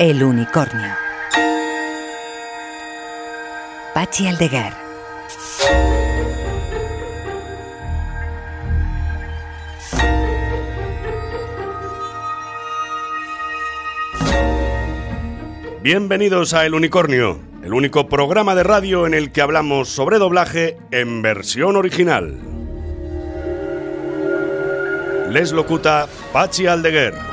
El unicornio. Pachi Aldeguer. Bienvenidos a El Unicornio, el único programa de radio en el que hablamos sobre doblaje en versión original. Les locuta Pachi Aldeguer.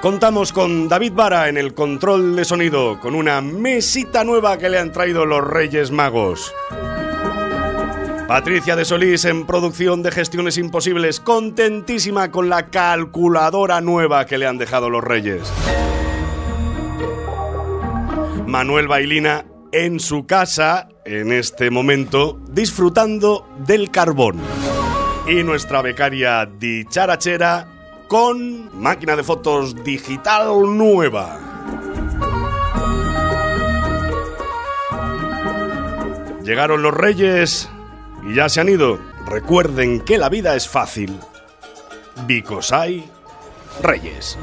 Contamos con David Vara en el control de sonido, con una mesita nueva que le han traído los Reyes Magos. Patricia de Solís en producción de Gestiones Imposibles, contentísima con la calculadora nueva que le han dejado los Reyes. Manuel Bailina en su casa, en este momento, disfrutando del carbón. Y nuestra becaria dicharachera con máquina de fotos digital nueva. Llegaron los reyes y ya se han ido. Recuerden que la vida es fácil. Hay reyes.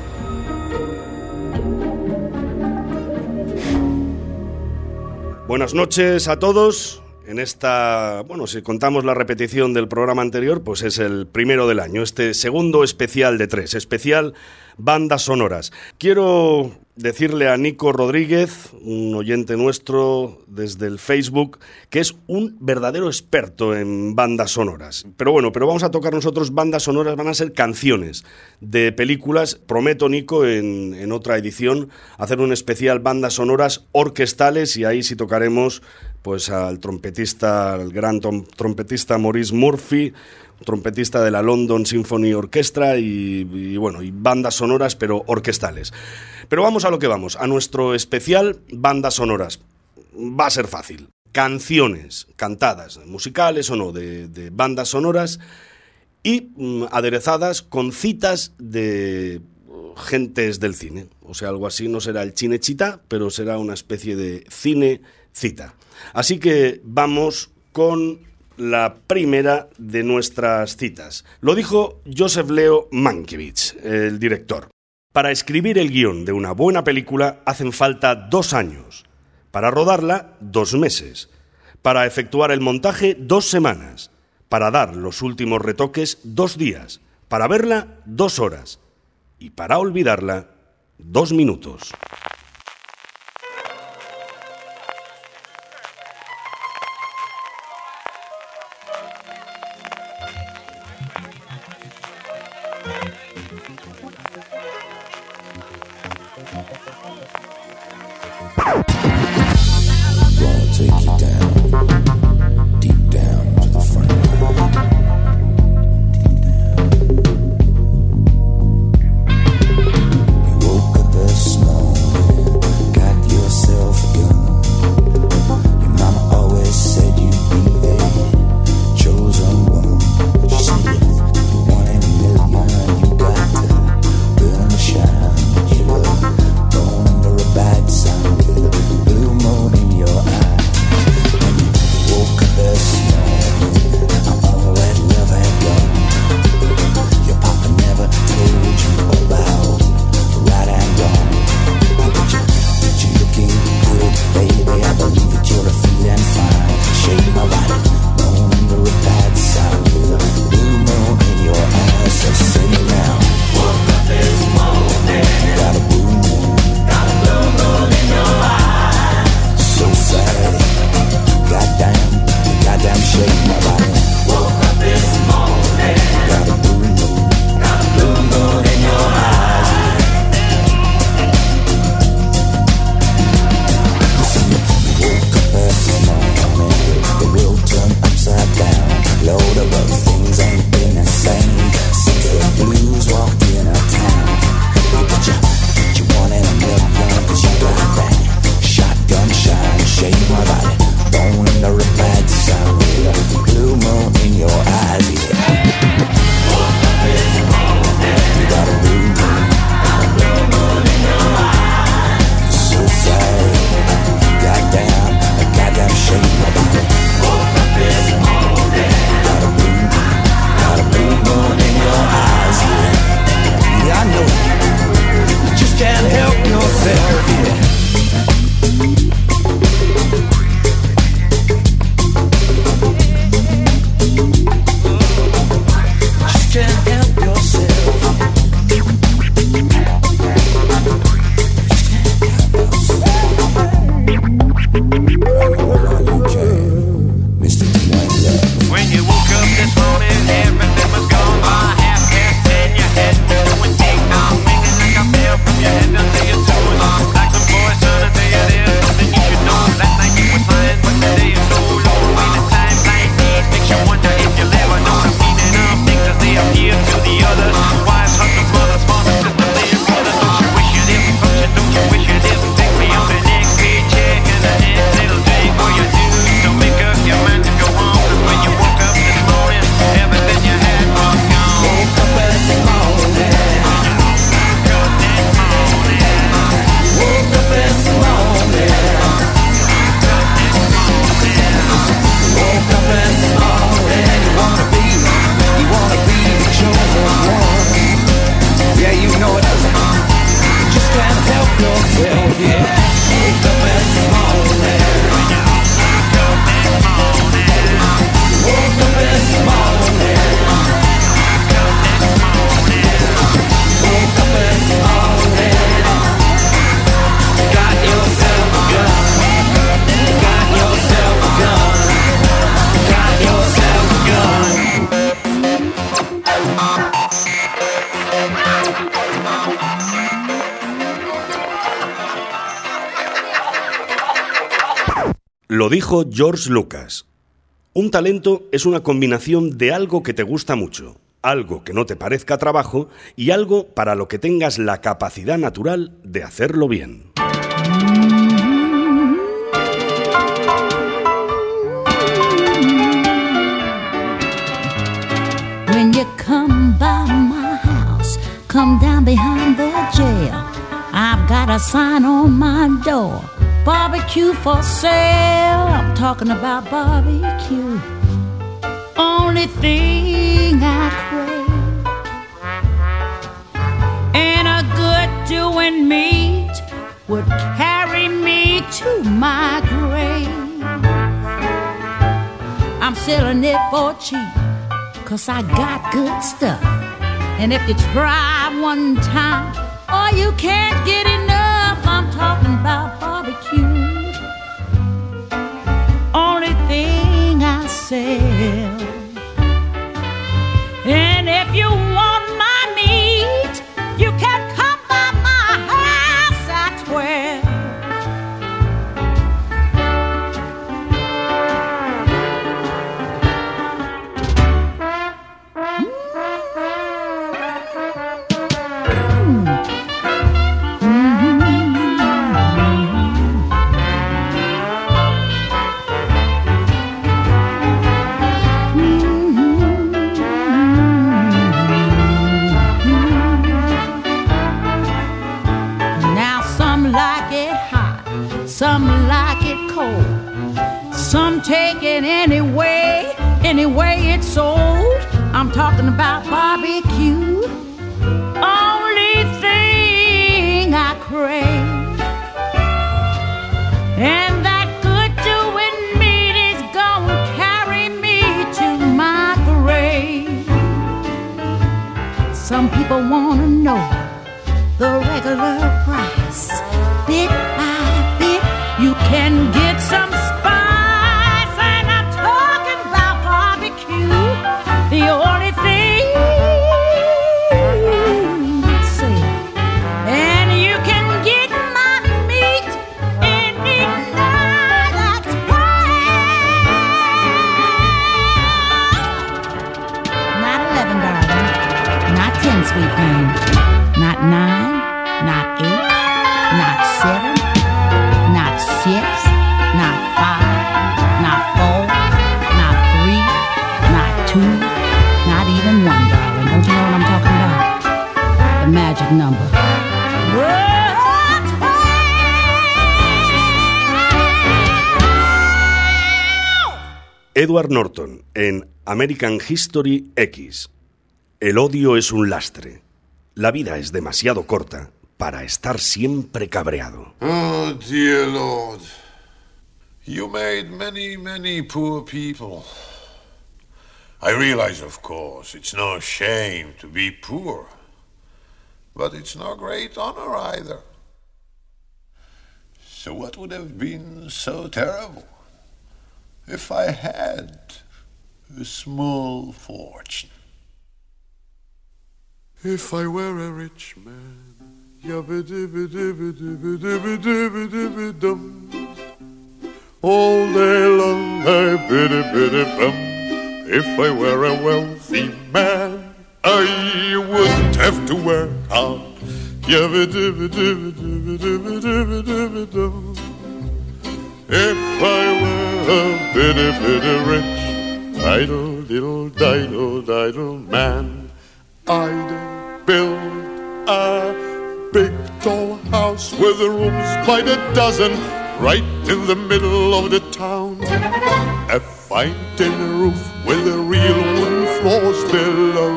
Buenas noches a todos. En esta, bueno, si contamos la repetición del programa anterior, pues es el primero del año, este segundo especial de tres, especial bandas sonoras. Quiero decirle a Nico Rodríguez, un oyente nuestro desde el Facebook, que es un verdadero experto en bandas sonoras. Pero bueno, pero vamos a tocar nosotros bandas sonoras, van a ser canciones de películas. Prometo, Nico, en, en otra edición, hacer un especial bandas sonoras orquestales y ahí sí tocaremos pues al trompetista, al gran trompetista Maurice Murphy, trompetista de la London Symphony Orchestra y, bueno, y bandas sonoras pero orquestales. Pero vamos a lo que vamos, a nuestro especial bandas sonoras. Va a ser fácil. Canciones cantadas, musicales o no, de, bandas sonoras y mm, aderezadas con citas de gentes del cine. O sea, algo así no será el chinechita, pero será una especie de cine cita. Así que vamos con la primera de nuestras citas. Lo dijo Joseph Leo Mankiewicz, el director. Para escribir el guion de una buena película hacen falta dos años. Para rodarla, dos meses. Para efectuar el montaje, dos semanas. Para dar los últimos retoques, dos días. Para verla, dos horas. Y para olvidarla, dos minutos. Dijo George Lucas. Un talento es una combinación de algo que te gusta mucho, algo que no te parezca trabajo y algo para lo que tengas la capacidad natural de hacerlo bien. When you come by my house, come down behind the jail. I've got sign on my door. Barbecue for sale. I'm talking about barbecue. Only thing I crave. And a good doing meat would carry me to my grave. I'm selling it for cheap. Cause I got good stuff. And if you try one time, oh, you can't get enough. I'm talking say anyway, it's sold. I'm talking about Edward Norton en American History X. El odio es un lastre. La vida es demasiado corta para estar siempre cabreado. Oh, dear Lord. You made many, many poor people. I realize, of course, it's no shame to be poor. But it's no great honor either. So what would have been so terrible if I had a small fortune? If I were a rich man. All day long I biddy biddy bum. If I were a wealthy man, I wouldn't have to work hard. If I were a bitty bitty rich, idle diddle diddle diddle man, I'd build a big tall house with rooms by the dozen, right in the middle of the town. A fine tin roof with a real wooden floors below.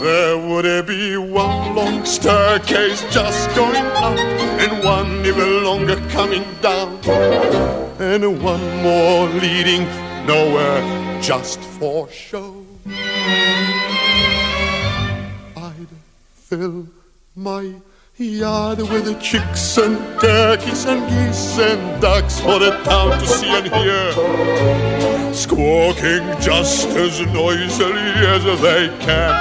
There would be one long staircase just going up, and one even longer coming down, and one more leading nowhere just for show. I'd fill my Yard with the chicks and turkeys and geese and ducks for the town to see and hear. Squawking just as noisily as they can.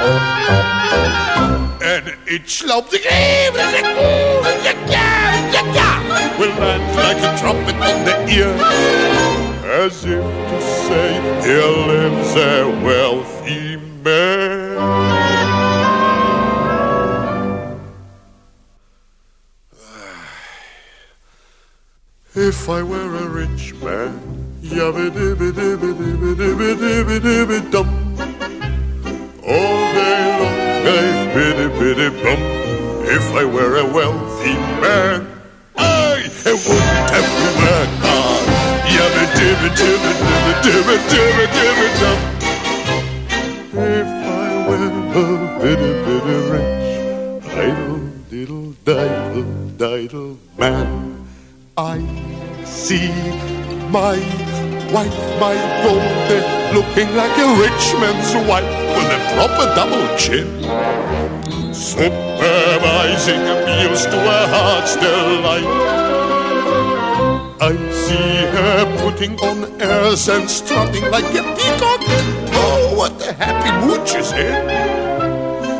And each loud will land like a trumpet in the ear. As if to say, here lives a wealthy man. If I were a rich man, yabba dibba dibba dibba dibba dibba dibba dum. All day long, I biddy biddy bum. If I were a wealthy man, I wouldn't have to work hard. Yabba dibba dibba dibba dibba dibba dibba dum. If I were a biddy biddy rich, idle diddle diddle diddle man. I see my wife, my daughter, looking like a rich man's wife with a proper double chin. Supervising meals to her heart's delight. I see her putting on airs and strutting like a peacock. Oh, what a happy mood she's in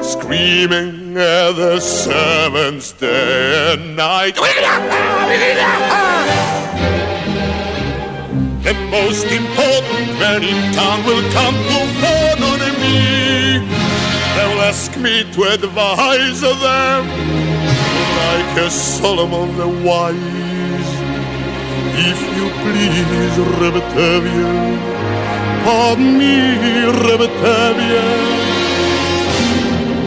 screaming at the servants and night. Ah. The most important man in town will come to phone on me. They'll ask me to advise them like a Solomon the wise. If you please, Rebetavia, pardon me, Rebetavia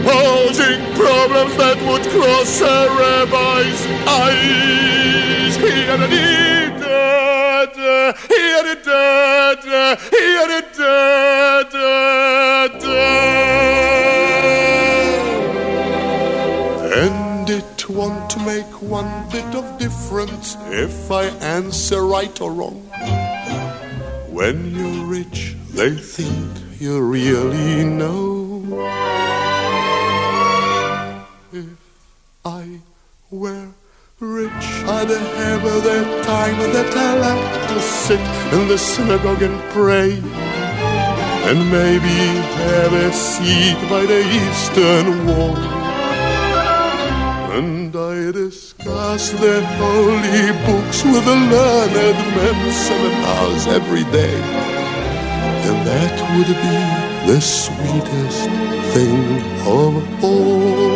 posing problems that would cross a rabbi's eyes. Here and da da, here and da da, here da da da. And it won't make one bit of difference if I answer right or wrong. When you're rich, they think you really know. I were rich, I'd have the time that I like to sit in the synagogue and pray. And maybe have a seat by the eastern wall. And I discuss the holy books with the learned men seven hours every day. And that would be the sweetest thing of all.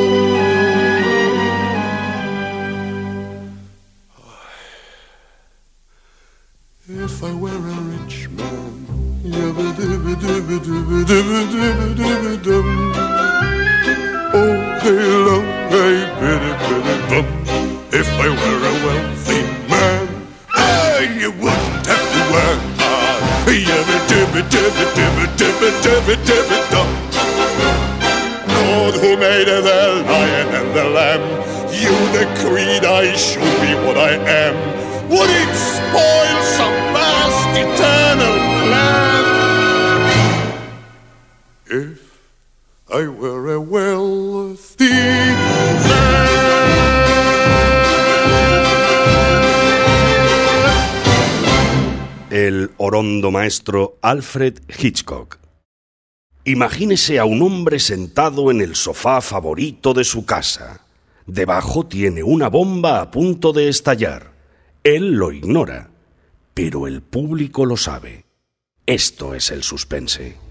Maestro Alfred Hitchcock. Imagínese a un hombre sentado en el sofá favorito de su casa. Debajo tiene una bomba a punto de estallar. Él lo ignora, pero el público lo sabe. Esto es el suspense.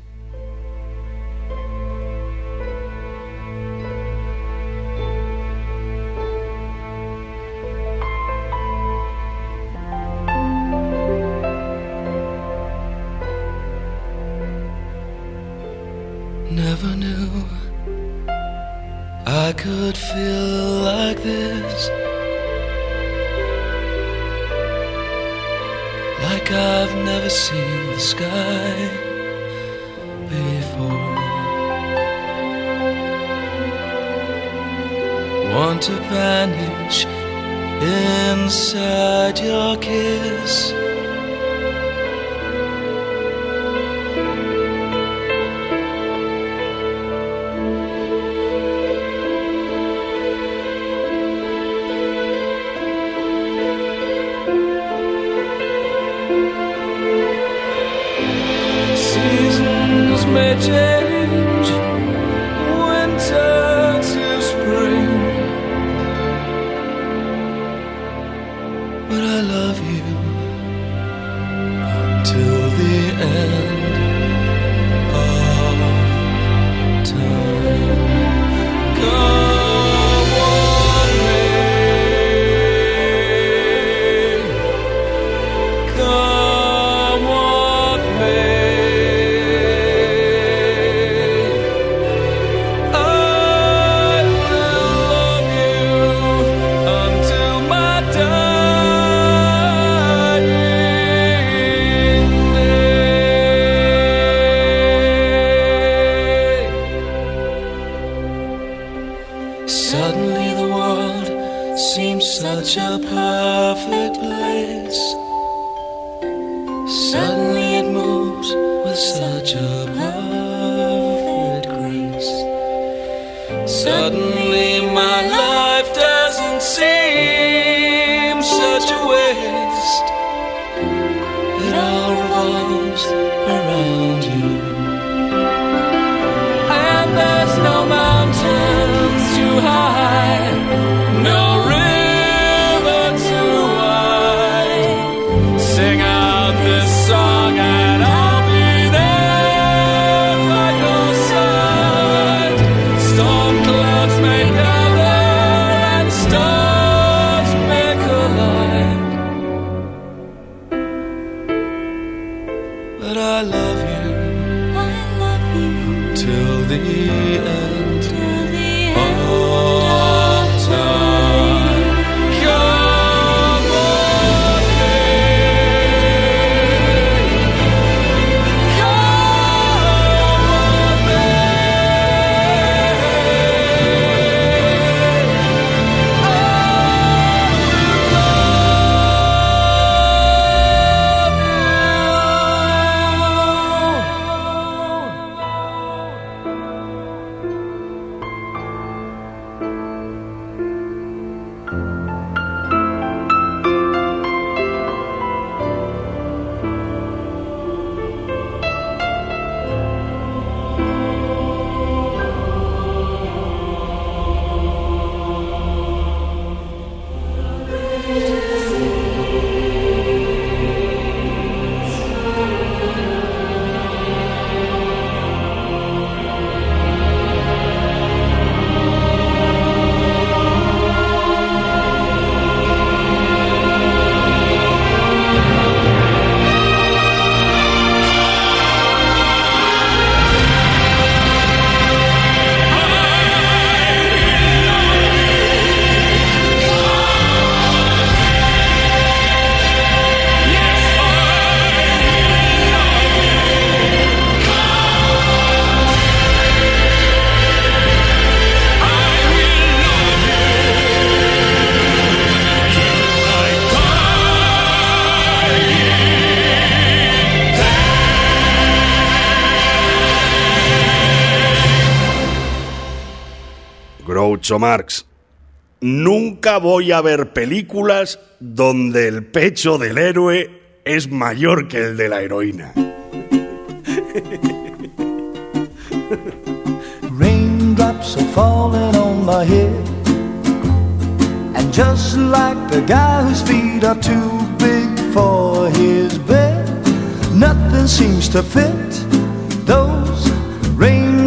Groucho Marx. Nunca voy a ver películas donde el pecho del héroe es mayor que el de la heroína. Raindrops are falling on my head. And just like the guy whose feet are too big for his bed, nothing seems to fit. Those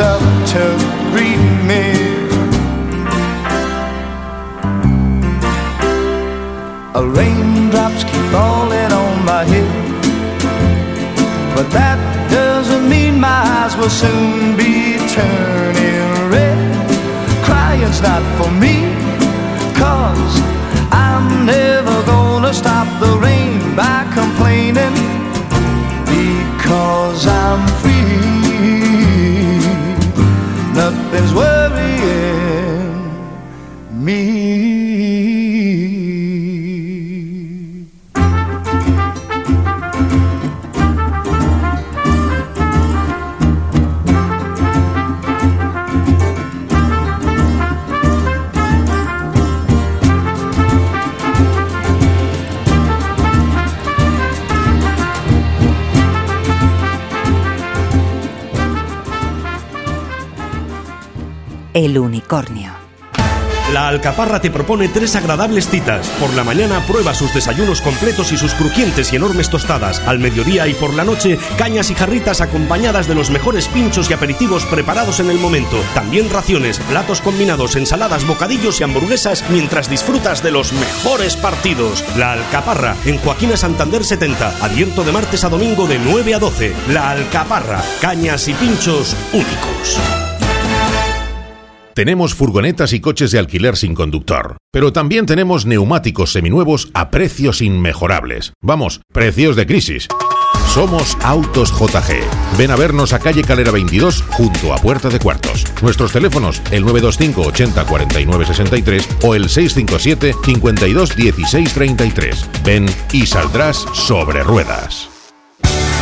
Up to greet me. A raindrops keep falling on my head, but that doesn't mean my eyes will soon be turning red. Crying's not for me, cause I'm never Nothing's worrying La Alcaparra te propone tres agradables citas. Por la mañana prueba sus desayunos completos y sus crujientes y enormes tostadas. Al mediodía y por la noche, cañas y jarritas acompañadas de los mejores pinchos y aperitivos preparados en el momento. También raciones, platos combinados, ensaladas, bocadillos y hamburguesas mientras disfrutas de los mejores partidos. La Alcaparra, en Joaquina Santander 70, abierto de martes a domingo de 9 a 12. La Alcaparra, cañas y pinchos únicos. Tenemos furgonetas y coches de alquiler sin conductor, pero también tenemos neumáticos seminuevos a precios inmejorables. Vamos, precios de crisis. Somos Autos JG. Ven a vernos a calle Calera 22 junto a Puerta de Cuartos. Nuestros teléfonos el 925 80 49 63 o el 657 52 16 33. Ven y saldrás sobre ruedas.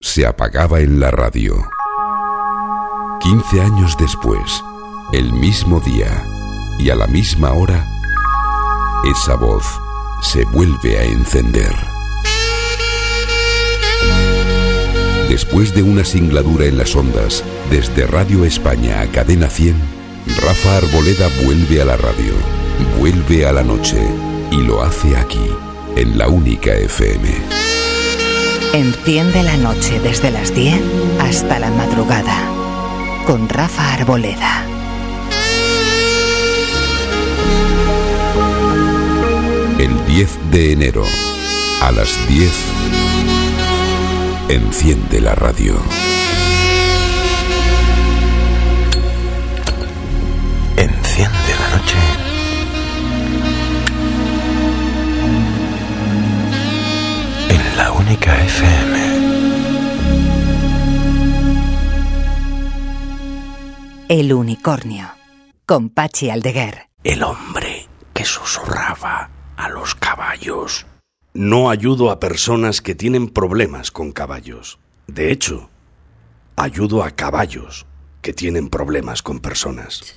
se apagaba en la radio. 15 años después, el mismo día y a la misma hora, esa voz se vuelve a encender. Después de una singladura en las ondas, desde Radio España a Cadena 100, Rafa Arboleda vuelve a la radio, vuelve a la noche y lo hace aquí, en la única FM. Enciende la noche desde las 10 hasta la madrugada. Con Rafa Arboleda. El 10 de enero, a las 10, enciende la radio. Enciende la noche. La única FM. El unicornio. Con Pachi Aldeguer. El hombre que susurraba a los caballos. No ayudo a personas que tienen problemas con caballos. De hecho, ayudo a caballos que tienen problemas con personas.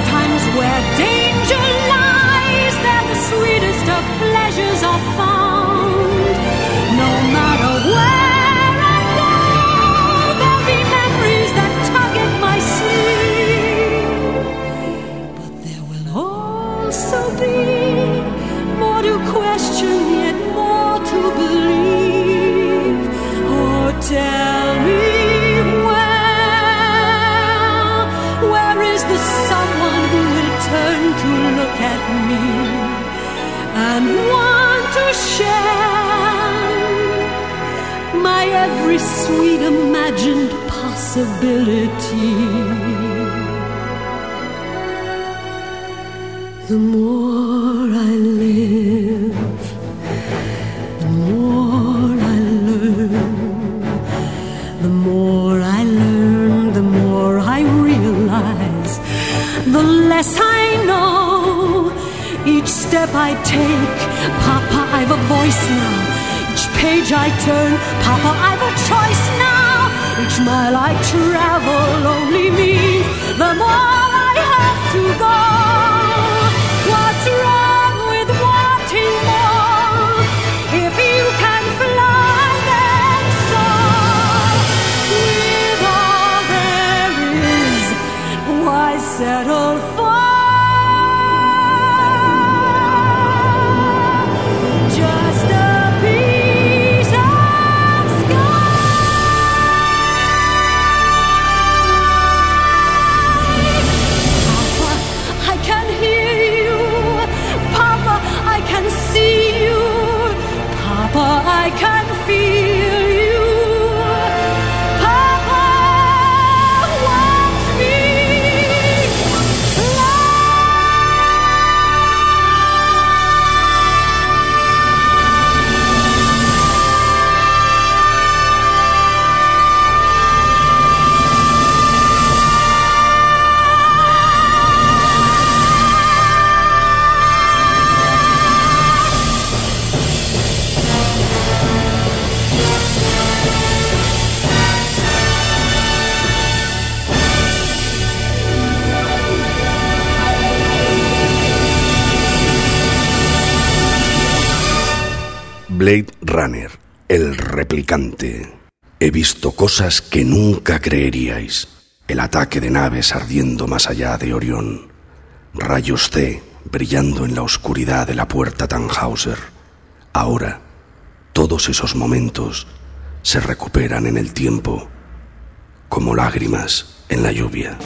Sometimes where danger lies, there the sweetest of pleasures are found. No matter where I go, there'll be memories that tug at my sleeve. But there will also be more to question, yet more to believe. Oh, sweet imagined possibility? The more I live, the more I learn. The more I learn, the more I realize. The less I know. Each step I take, Papa, I've a voice now. Each page I turn, Papa, I've a choice now. Each mile I travel only means the more I have to go. He visto cosas que nunca creeríais. El ataque de naves ardiendo más allá de Orión. Rayos C brillando en la oscuridad de la puerta Tannhauser. Ahora, todos esos momentos se recuperan en el tiempo como lágrimas en la lluvia.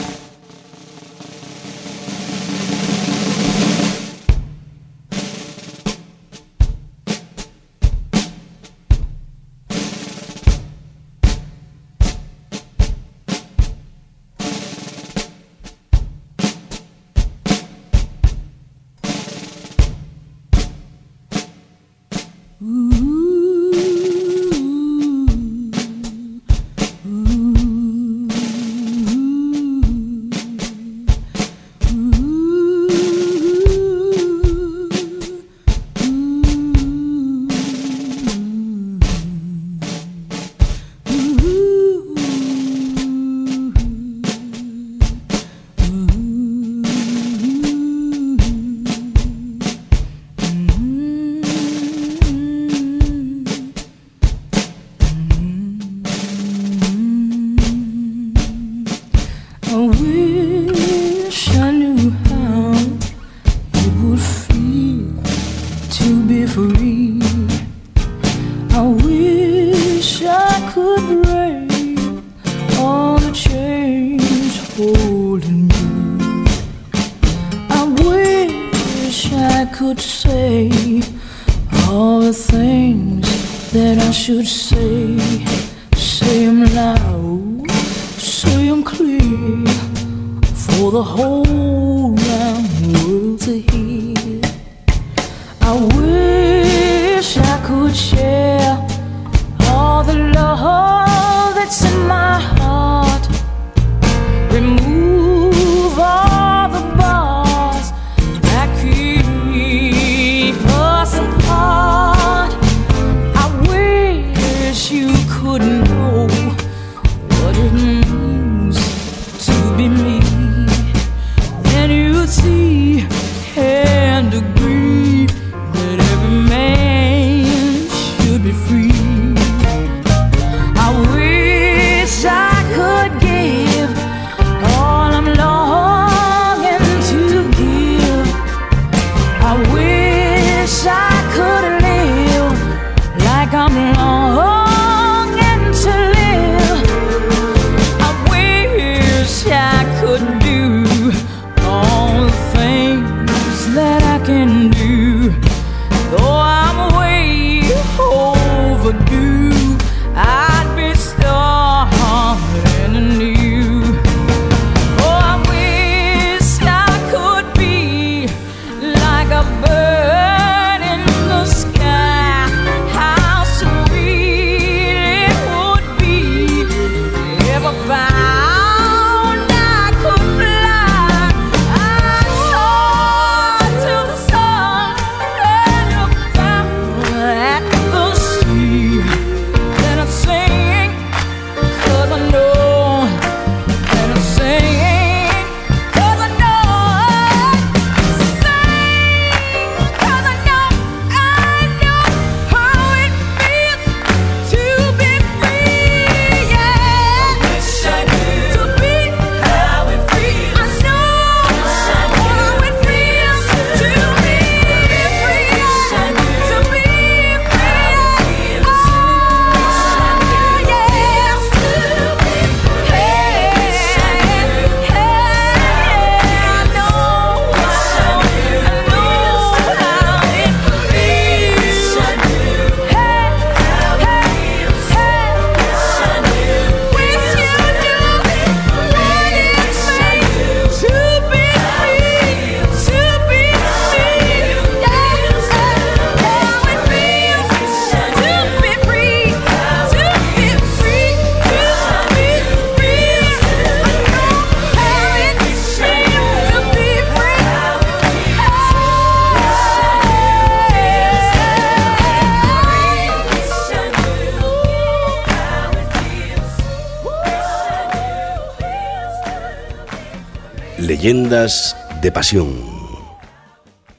Leyendas de Pasión.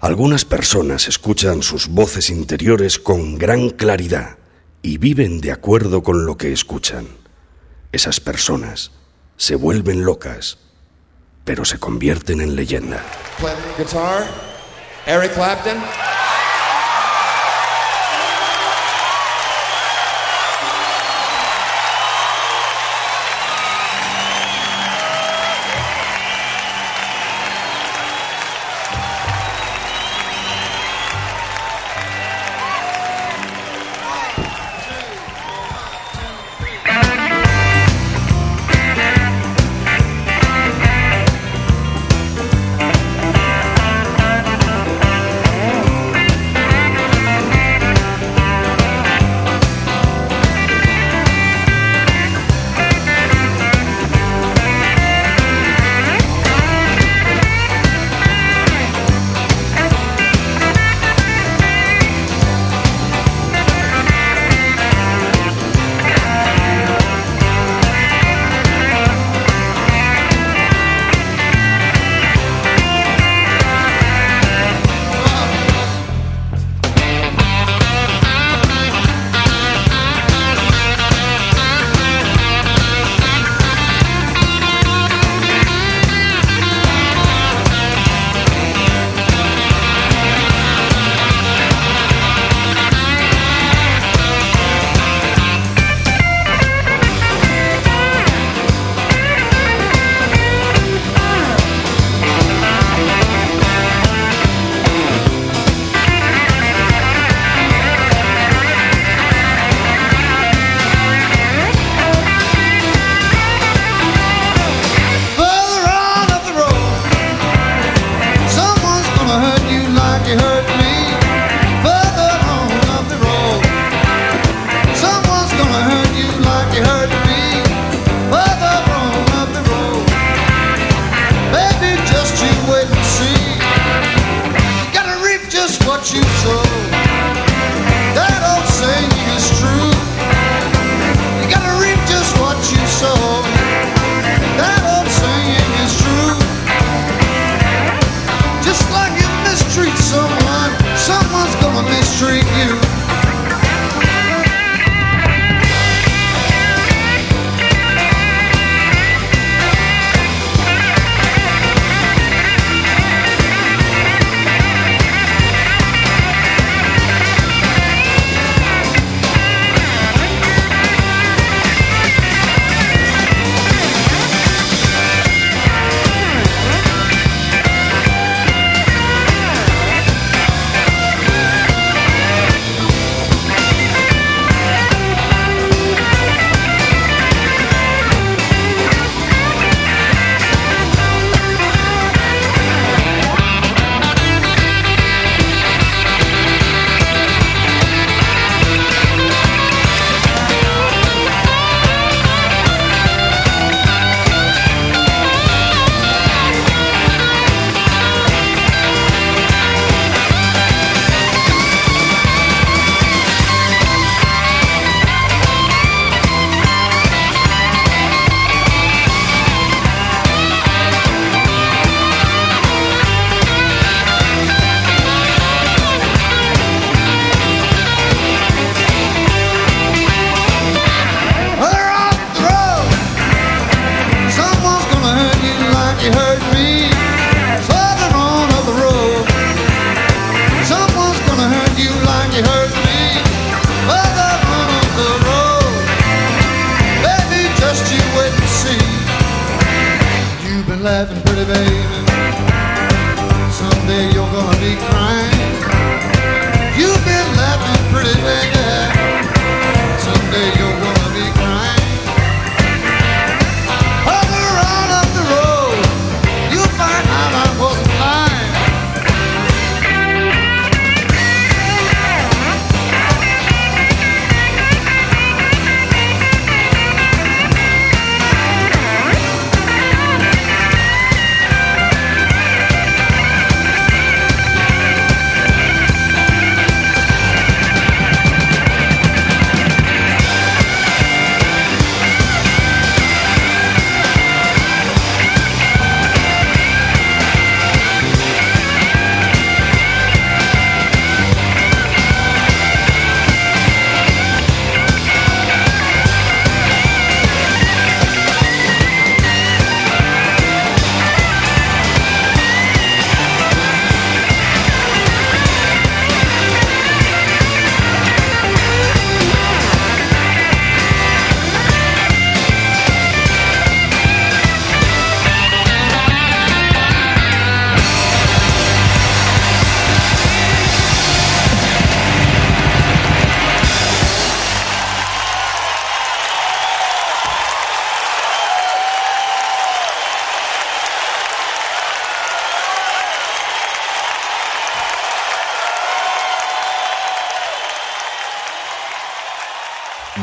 Algunas personas escuchan sus voces interiores con gran claridad y viven de acuerdo con lo que escuchan. Esas personas se vuelven locas, pero se convierten en leyenda. Eric Clapton.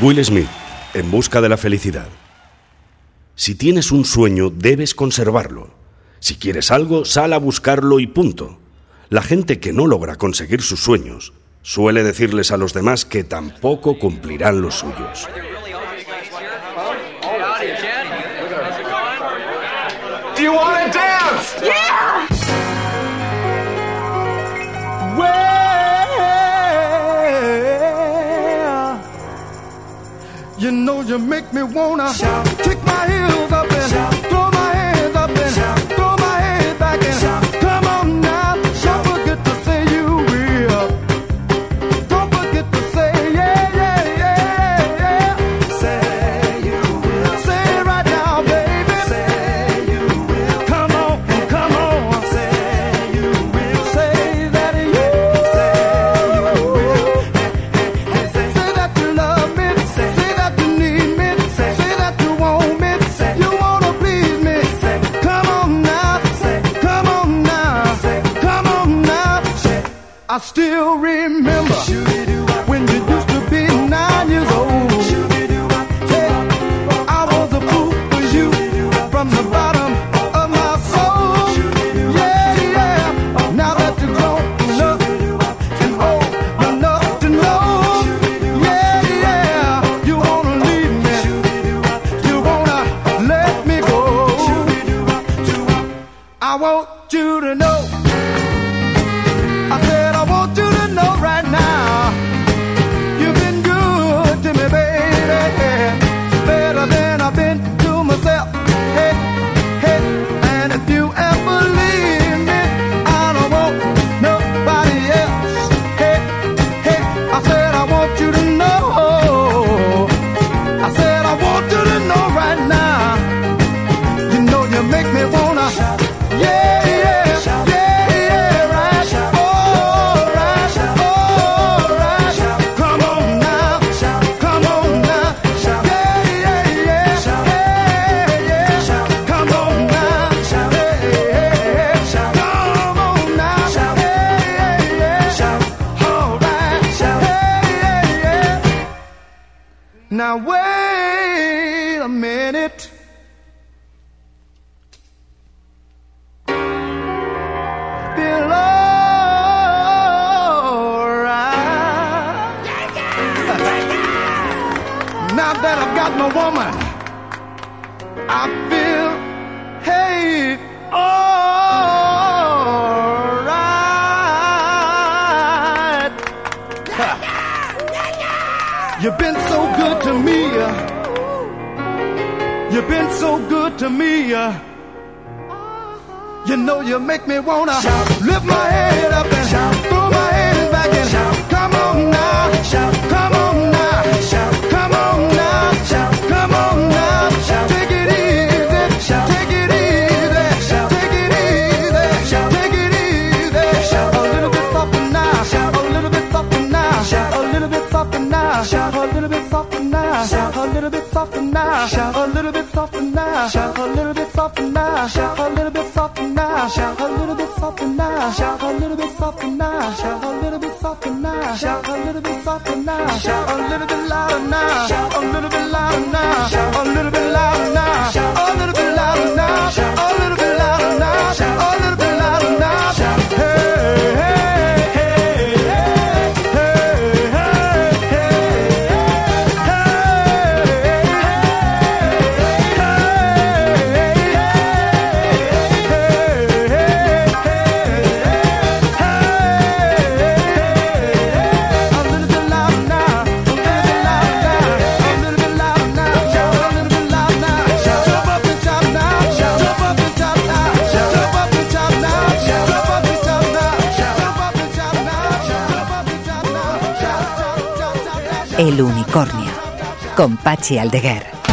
Will Smith, en busca de la felicidad. Si tienes un sueño, debes conservarlo. Si quieres algo, sal a buscarlo y punto. La gente que no logra conseguir sus sueños suele decirles a los demás que tampoco cumplirán los suyos. You know you make me wanna shout. Kick my heels up. Softer now, a little bit softer now, a little bit softer now, a little bit softer now, a little bit softer now, a little bit softer now, a little bit louder now, a little bit louder now, a little bit louder now, a little bit louder now, a little bit louder now, a little bit louder now. Hey, Con Pachi Aldeguer.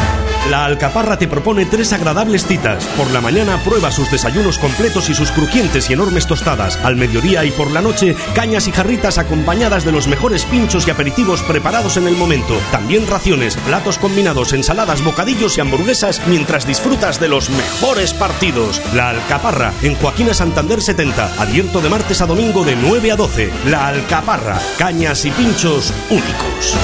La Alcaparra te propone tres agradables citas. Por la mañana prueba sus desayunos completos y sus crujientes y enormes tostadas. Al mediodía y por la noche, cañas y jarritas acompañadas de los mejores pinchos y aperitivos preparados en el momento. También raciones, platos combinados, ensaladas, bocadillos y hamburguesas mientras disfrutas de los mejores partidos. La Alcaparra, en Joaquina Santander 70, abierto de martes a domingo de 9 a 12. La Alcaparra, cañas y pinchos únicos.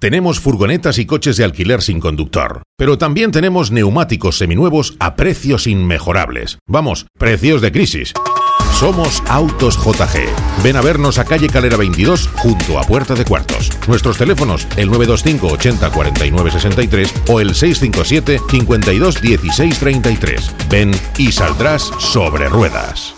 Tenemos furgonetas y coches de alquiler sin conductor, pero también tenemos neumáticos seminuevos a precios inmejorables. Vamos, precios de crisis. Somos Autos JG. Ven a vernos a calle Calera 22 junto a Puerta de Cuartos. Nuestros teléfonos el 925 80 49 63 o el 657 52 16 33. Ven y saldrás sobre ruedas.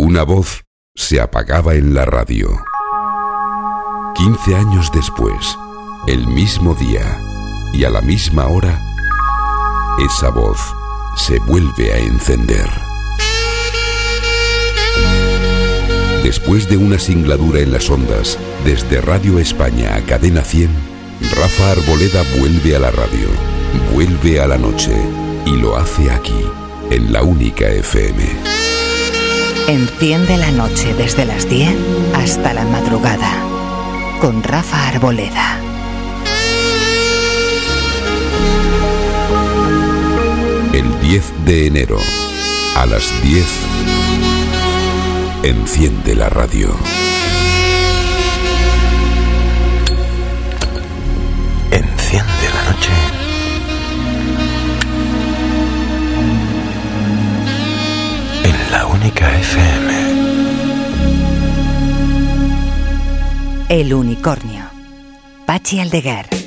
una voz se apagaba en la radio. 15 años después, el mismo día y a la misma hora, esa voz se vuelve a encender. Después de una singladura en las ondas, desde Radio España a Cadena 100, Rafa Arboleda vuelve a la radio, vuelve a la noche y lo hace aquí, en la única FM. Enciende la noche desde las 10 hasta la madrugada. Con Rafa Arboleda. El 10 de enero, a las 10, enciende la radio. Enciende la noche. FM. El unicornio. Pachi Aldeguer.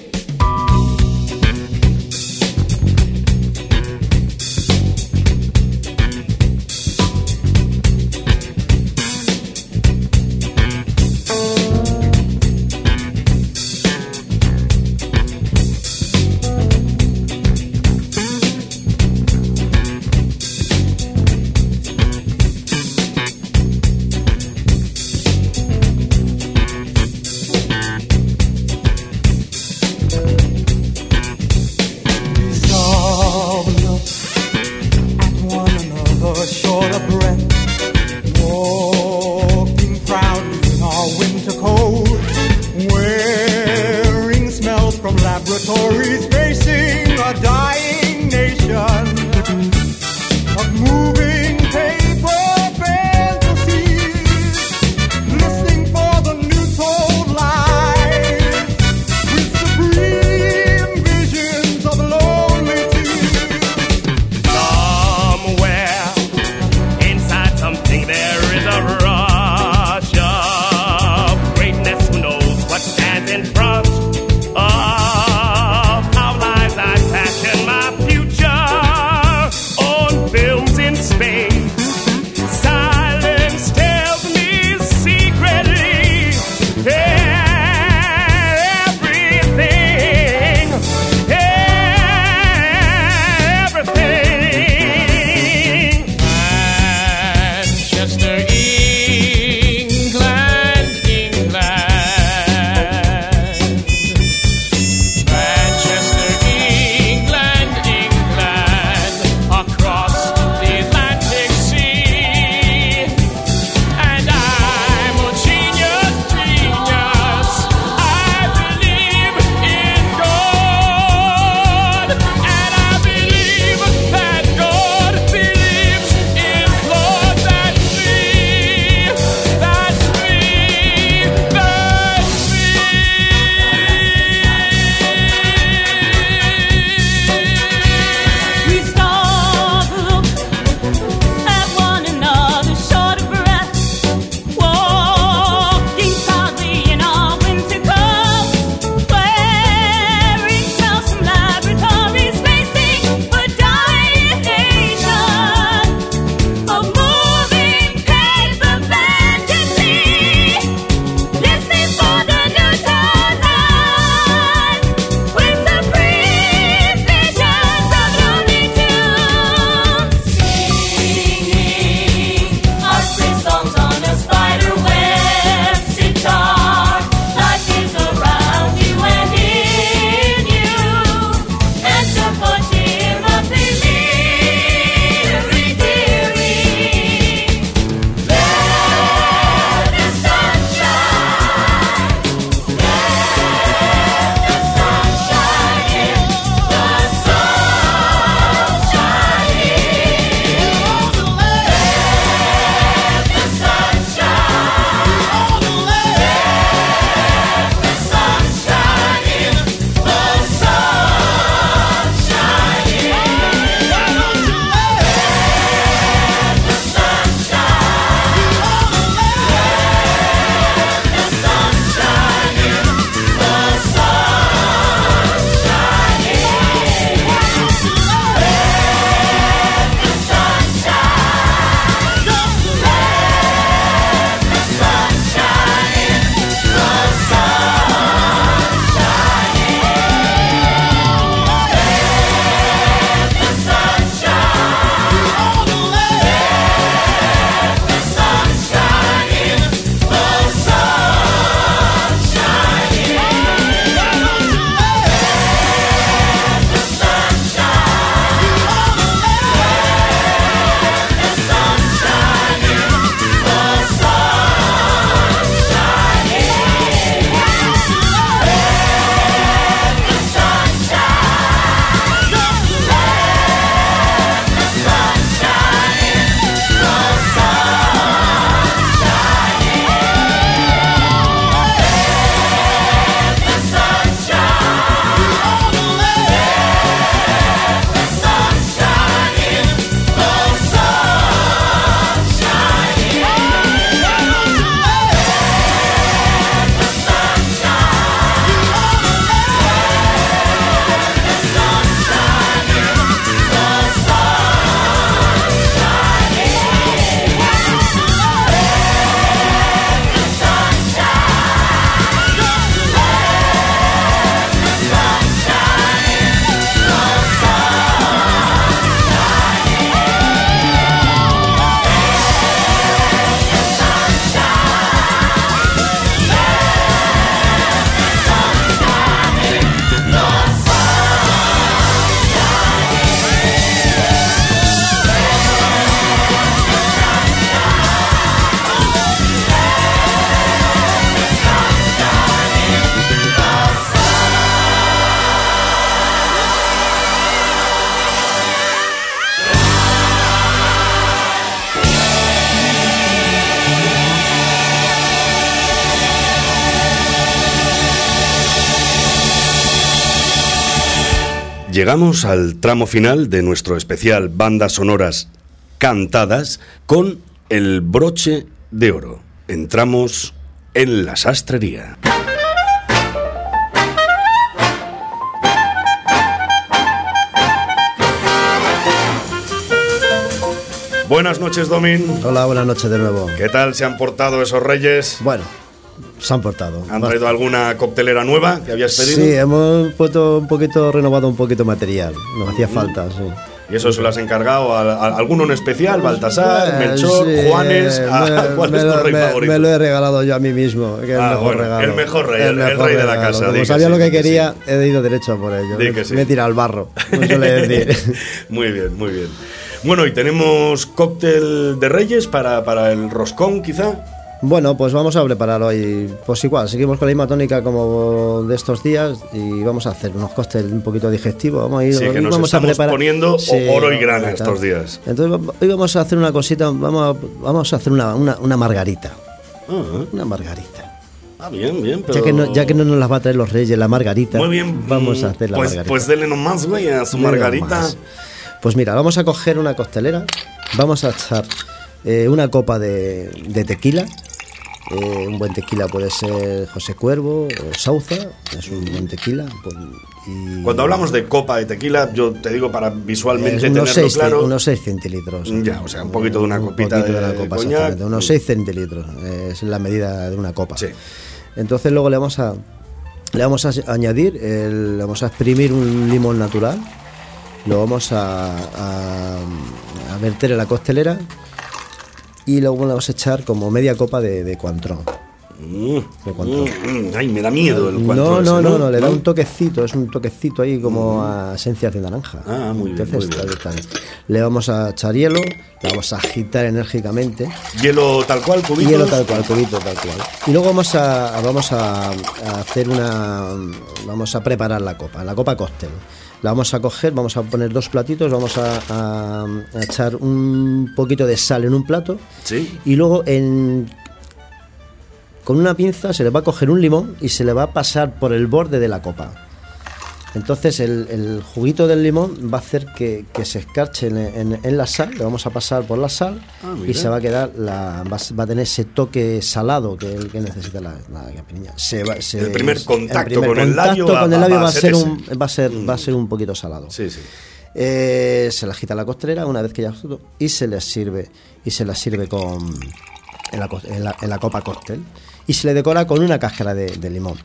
Llegamos al tramo final de nuestro especial Bandas Sonoras Cantadas con el broche de oro. Entramos en la sastrería. Buenas noches, Domin. Hola, buenas noches de nuevo. ¿Qué tal se han portado esos reyes? Bueno, se han portado. ¿Han traído alguna coctelera nueva que habías pedido? Sí, hemos puesto un poquito, renovado un poquito material. Nos hacía falta, sí. ¿Y eso se lo has encargado a, a alguno en especial? ¿Baltasar, Eh, Melchor, sí, Juanes? me- ¿A- ¿Cuál me es lo- tu rey me- favorito? Me lo he regalado yo a mí mismo, que Ah, el mejor bueno, regalo. el mejor rey, el- el mejor rey de la casa, Como sabía sí, lo que quería, he ido derecho a por ello. Me he tirado al barro, decir. muy bien, muy bien. Bueno, y tenemos cóctel de reyes para, para el roscón, quizá. Bueno, pues vamos a preparar hoy, pues igual, seguimos con la misma tónica como de estos días y vamos a hacer unos cócteles un poquito digestivos. Vamos a ir, Sí, que hoy nos vamos estamos a preparar. poniendo Sí, oro y grana estos días. Entonces hoy vamos a hacer una cosita, vamos a, vamos a hacer una, una, una margarita. Ah, Una margarita. ah, bien, bien. Pero... Ya, que no, ya que no nos las va a traer los reyes, la margarita. Muy bien. Vamos a mm, hacer la pues, margarita. Pues denle nomás, güey, a su margarita. nomás. Pues mira, vamos a coger una costelera, vamos a echar eh, una copa de, de tequila. Eh, un buen tequila puede ser José Cuervo o Sauza, es un buen tequila. pues, y Cuando hablamos de copa de tequila, yo te digo para visualmente es unos tenerlo 6 claro. unos seis centilitros. Ya, o sea, un poquito de una copita poquito de, la copa, coñac. unos 6 centilitros, eh, es la medida de una copa. Entonces luego le vamos a le vamos a añadir, el- le vamos a exprimir un limón natural, lo vamos a, a- a verter en la costelera y luego le vamos a echar como media copa de, de cuantrón. Mm, De cuantrón. mm, ay, me da miedo el No, cuantrón no, ese, no, no, le da un toquecito, es un toquecito ahí como a esencias de naranja. Ah, muy bien, Entonces, muy bien. está- le vamos a echar hielo, le vamos a agitar enérgicamente. Hielo tal cual, cubitos. Hielo tal cual, cubito tal cual. Y luego vamos a, vamos a, a hacer una. Vamos a preparar la copa, la copa cóctel. La vamos a coger, vamos a poner dos platitos, vamos a, a- a echar un poquito de sal en un plato. Sí. Y luego en. Con una pinza se le va a coger un limón y se le va a pasar por el borde de la copa. Entonces el, el juguito del limón va a hacer que, que se escarche en, en- en la sal, le vamos a pasar por la sal Ah, y se va a quedar, la, va, a- va a tener ese toque salado que, el que necesita la, la caipirinha. Se va- se- El primer contacto primer con el labio con el labio va a ser ese. un, va a ser, va a ser un poquito salado. Sí, sí. Eh, se la agita la costelera una vez que ya y se le sirve y se la sirve con en la, cos- en la- en la copa cóctel y se le decora con una cáscara de, de limón.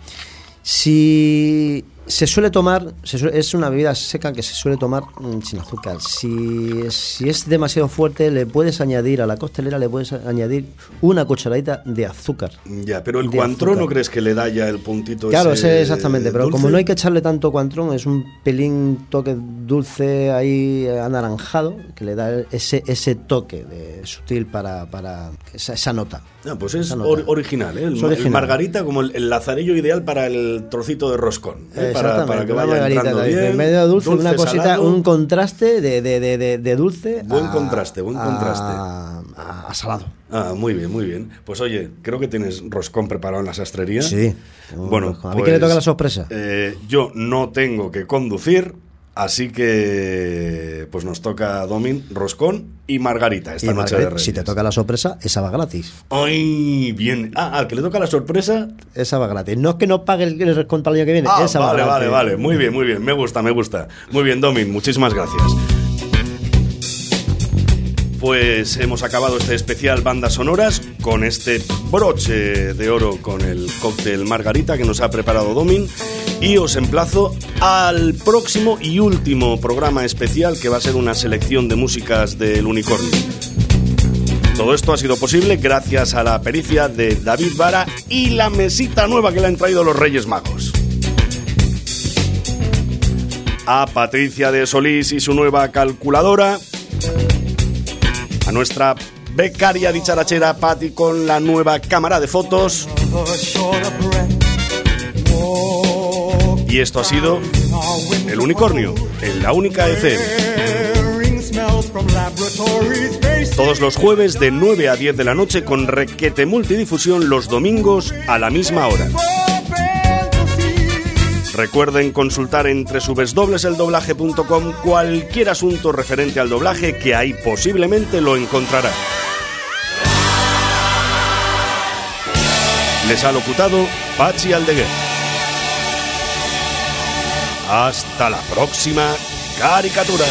Si se suele tomar, se suele- es una bebida seca que se suele tomar mm, sin azúcar. Si, si es demasiado fuerte, le puedes añadir a la costelera, le puedes añadir una cucharadita de azúcar. Ya, pero el cuantrón azúcar. ¿no crees que le da ya el puntito Claro, ese exactamente, pero como no hay que echarle tanto cuantrón, es un pelín toque dulce ahí anaranjado que le da ese ese toque de sutil para, para esa, esa nota. Ah, pues es or- original, ¿eh? El, Es margarita como el, el lazarillo ideal para el trocito de roscón. ¿eh? Para, que vaya margarita de- bien. medio dulce, una cosita, salado. un contraste de, de, de, de- dulce. Buen a- contraste, buen contraste. A, a salado. Ah, muy bien, muy bien. Pues oye, creo que tienes roscón preparado en la sastrería. Sí. Bueno, ¿A mí quién le toca la sorpresa? eh, yo no tengo que conducir, así que pues nos toca Domin, roscón y margarita esta Y noche Margaret, de Reyes. si te toca la sorpresa, esa va gratis. Ay, bien. Ah, al que le toca la sorpresa. Esa va gratis. No es que no pague el, el descuento el año que viene. Ah, esa va vale, vale, gratis. vale. Muy bien, muy bien. Me gusta, me gusta. Muy bien, Domin. Muchísimas gracias. Pues hemos acabado este especial bandas sonoras con este broche de oro con el cóctel Margarita que nos ha preparado Domin y os emplazo al próximo y último programa especial que va a ser una selección de músicas del unicornio. Todo esto ha sido posible gracias a la pericia de David Vara y la mesita nueva que le han traído los Reyes Magos. A Patricia de Solís y su nueva calculadora. A nuestra becaria dicharachera Patti con la nueva cámara de fotos. Y esto ha sido El Unicornio, en la única FM. Todos los jueves de 9 a 10 de la noche con requete multidifusión los domingos a la misma hora. Recuerden consultar en www.eldoblaje.com cualquier asunto referente al doblaje que ahí posiblemente lo encontrarán. Les ha locutado Pachi Aldeguer. Hasta la próxima caricatura.